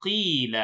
قيل